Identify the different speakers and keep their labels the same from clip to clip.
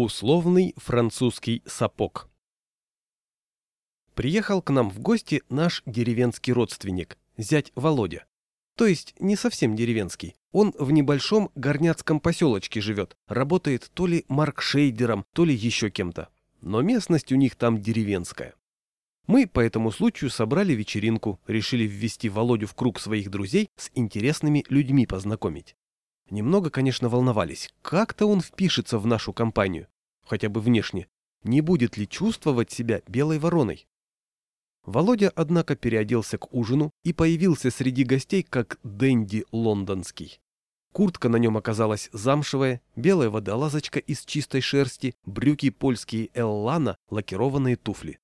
Speaker 1: Условный французский сапог. Приехал к нам в гости наш деревенский родственник, зять Володя. То есть не совсем деревенский. Он в небольшом горняцком поселочке живет, работает то ли маркшейдером, то ли еще кем-то. Но местность у них там деревенская. Мы по этому случаю собрали вечеринку, решили ввести Володю в круг своих друзей, с интересными людьми познакомить. Немного, конечно, волновались, как-то он впишется в нашу компанию, хотя бы внешне, не будет ли чувствовать себя белой вороной. Володя, однако, переоделся к ужину и появился среди гостей как Дэнди лондонский. Куртка на нем оказалась замшевая, белая водолазочка из чистой шерсти, брюки польские Эллана, лакированные туфли.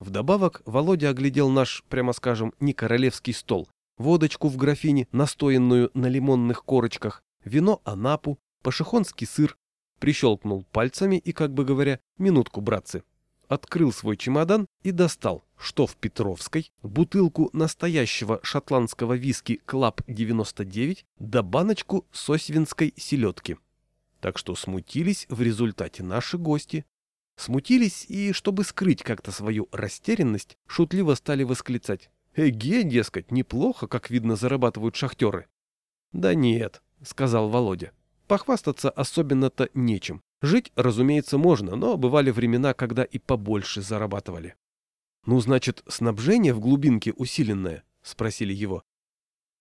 Speaker 1: Вдобавок Володя оглядел наш, прямо скажем, не королевский стол, водочку в графине, настоянную на лимонных корочках, вино Анапу, пошехонский сыр, прищелкнул пальцами и, как бы говоря, минутку, братцы, открыл свой чемодан и достал, что в Петровской, бутылку настоящего шотландского виски Club 99 да баночку сосвинской селедки. Так что смутились в результате наши гости. Смутились и, чтобы скрыть как-то свою растерянность, шутливо стали восклицать. «Эге, дескать, неплохо, как видно, зарабатывают шахтеры». «Да нет», — сказал Володя. «Похвастаться особенно-то нечем. Жить, разумеется, можно, но бывали времена, когда и побольше зарабатывали». «Ну, значит, снабжение в глубинке усиленное?» — спросили его.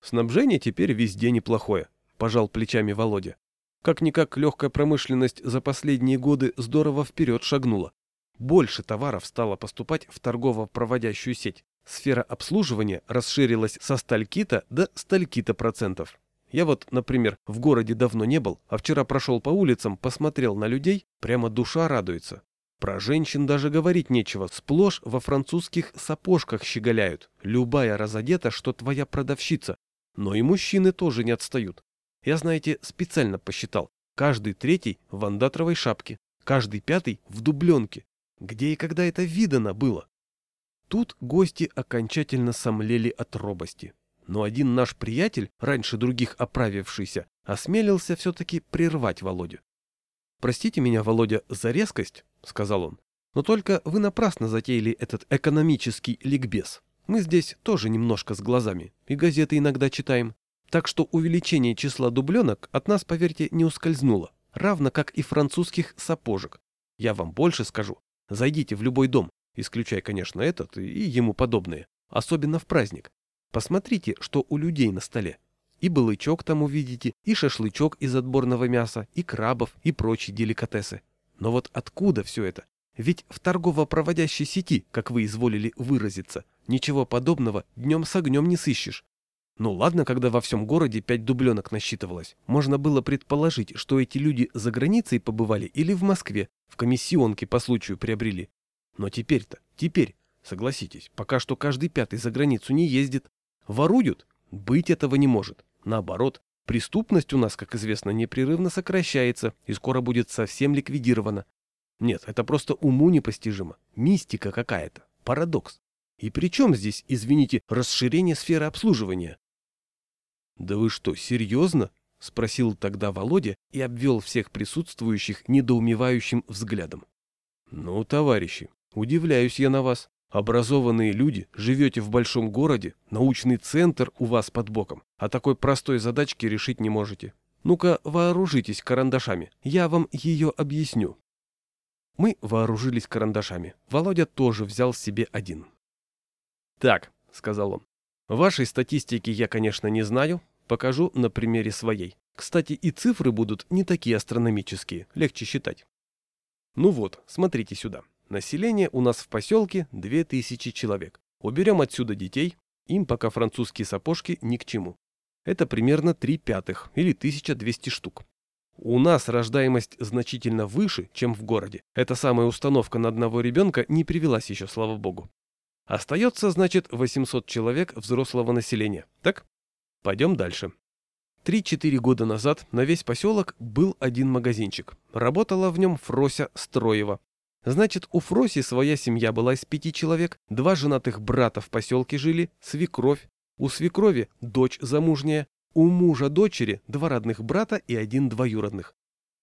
Speaker 1: «Снабжение теперь везде неплохое», — пожал плечами Володя. Как-никак легкая промышленность за последние годы здорово вперед шагнула. Больше товаров стало поступать в торгово-проводящую сеть. Сфера обслуживания расширилась со сталькита до сталькита процентов. Я вот, например, в городе давно не был, а вчера прошел по улицам, посмотрел на людей, прямо душа радуется. Про женщин даже говорить нечего, сплошь во французских сапожках щеголяют. Любая разодета, что твоя продавщица. Но и мужчины тоже не отстают. Я, знаете, специально посчитал. Каждый третий в андатровой шапке, каждый пятый в дубленке. Где и когда это видано было? Тут гости окончательно сомлели от робости но один наш приятель, раньше других оправившийся, осмелился все-таки прервать Володю. «Простите меня, Володя, за резкость», — сказал он, — «но только вы напрасно затеяли этот экономический ликбез. Мы здесь тоже немножко с глазами, и газеты иногда читаем. Так что увеличение числа дубленок от нас, поверьте, не ускользнуло, равно как и французских сапожек. Я вам больше скажу. Зайдите в любой дом, исключая, конечно, этот и ему подобные, особенно в праздник. Посмотрите, что у людей на столе. И балычок там увидите, и шашлычок из отборного мяса, и крабов, и прочие деликатесы. Но вот откуда все это? Ведь в торгово-проводящей сети, как вы изволили выразиться, ничего подобного днем с огнем не сыщешь. Ну ладно, когда во всем городе пять дубленок насчитывалось. Можно было предположить, что эти люди за границей побывали или в Москве, в комиссионке по случаю приобрели. Но теперь-то, теперь, согласитесь, пока что каждый пятый за границу не ездит. Воруют? Быть этого не может. Наоборот, преступность у нас, как известно, непрерывно сокращается и скоро будет совсем ликвидирована. Нет, это просто уму непостижимо. Мистика какая-то. Парадокс. И при чем здесь, извините, расширение сферы обслуживания? Да вы что, серьезно? Спросил тогда Володя и обвел всех присутствующих недоумевающим взглядом. Ну, товарищи, удивляюсь я на вас. Образованные люди, живете в большом городе, научный центр у вас под боком, а такой простой задачки решить не можете. Ну-ка, вооружитесь карандашами, я вам ее объясню. Мы вооружились карандашами. Володя тоже взял себе один. «Так», — сказал он, — «вашей статистики я, конечно, не знаю, покажу на примере своей. Кстати, и цифры будут не такие астрономические, легче считать. Ну вот, смотрите сюда. Население у нас в поселке 2000 человек. Уберем отсюда детей, им пока французские сапожки ни к чему. Это примерно 3 пятых или 1200 штук. У нас рождаемость значительно выше, чем в городе. Эта самая установка на одного ребенка не привелась еще, слава богу. Остается, значит, 800 человек взрослого населения. Так? Пойдем дальше. 3-4 года назад на весь поселок был один магазинчик. Работала в нем Фрося Строева, Значит, у Фроси своя семья была из пяти человек, два женатых брата в поселке жили, свекровь, у свекрови дочь замужняя, у мужа дочери два родных брата и один двоюродных.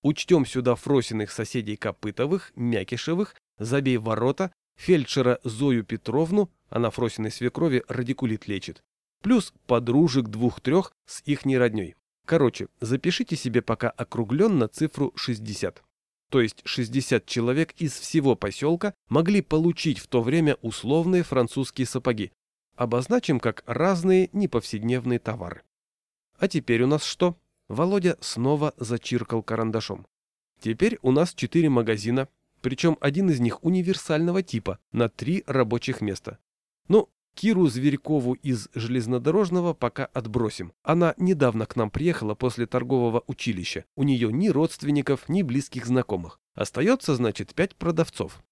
Speaker 1: Учтем сюда Фросиных соседей Копытовых, Мякишевых, Забей ворота, фельдшера Зою Петровну, она Фросиной свекрови радикулит лечит, плюс подружек двух-трех с ихней родней. Короче, запишите себе пока округленно цифру 60. То есть 60 человек из всего поселка могли получить в то время условные французские сапоги. Обозначим как разные неповседневные товары. А теперь у нас что? Володя снова зачиркал карандашом. Теперь у нас четыре магазина, причем один из них универсального типа, на три рабочих места. Ну, Киру Зверькову из железнодорожного пока отбросим. Она недавно к нам приехала после торгового училища. У нее ни родственников, ни близких знакомых. Остается, значит, пять продавцов.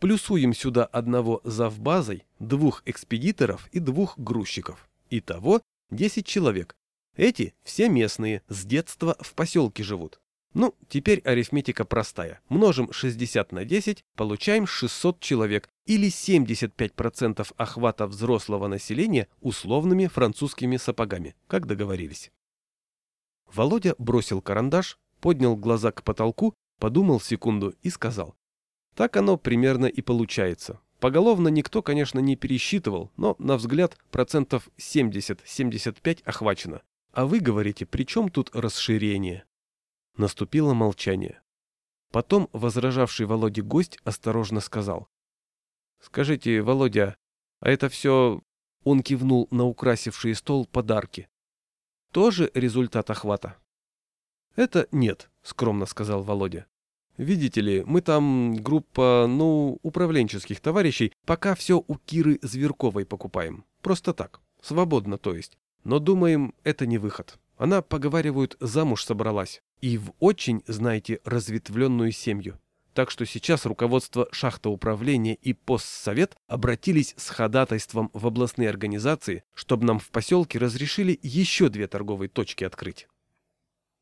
Speaker 1: Плюсуем сюда одного завбазой, двух экспедиторов и двух грузчиков. Итого 10 человек. Эти все местные, с детства в поселке живут. Ну, теперь арифметика простая. Множим 60 на 10, получаем 600 человек или 75% охвата взрослого населения условными французскими сапогами, как договорились. Володя бросил карандаш, поднял глаза к потолку, подумал секунду и сказал. Так оно примерно и получается. Поголовно никто, конечно, не пересчитывал, но, на взгляд, процентов 70-75 охвачено. А вы говорите, при чем тут расширение? Наступило молчание. Потом возражавший Володе гость осторожно сказал. «Скажите, Володя, а это все...» Он кивнул на украсивший стол подарки. «Тоже результат охвата?» «Это нет», — скромно сказал Володя. «Видите ли, мы там группа, ну, управленческих товарищей, пока все у Киры Зверковой покупаем. Просто так, свободно то есть. Но думаем, это не выход. Она, поговаривают, замуж собралась. И в очень, знаете, разветвленную семью. Так что сейчас руководство шахтоуправления и постсовет обратились с ходатайством в областные организации, чтобы нам в поселке разрешили еще две торговые точки открыть.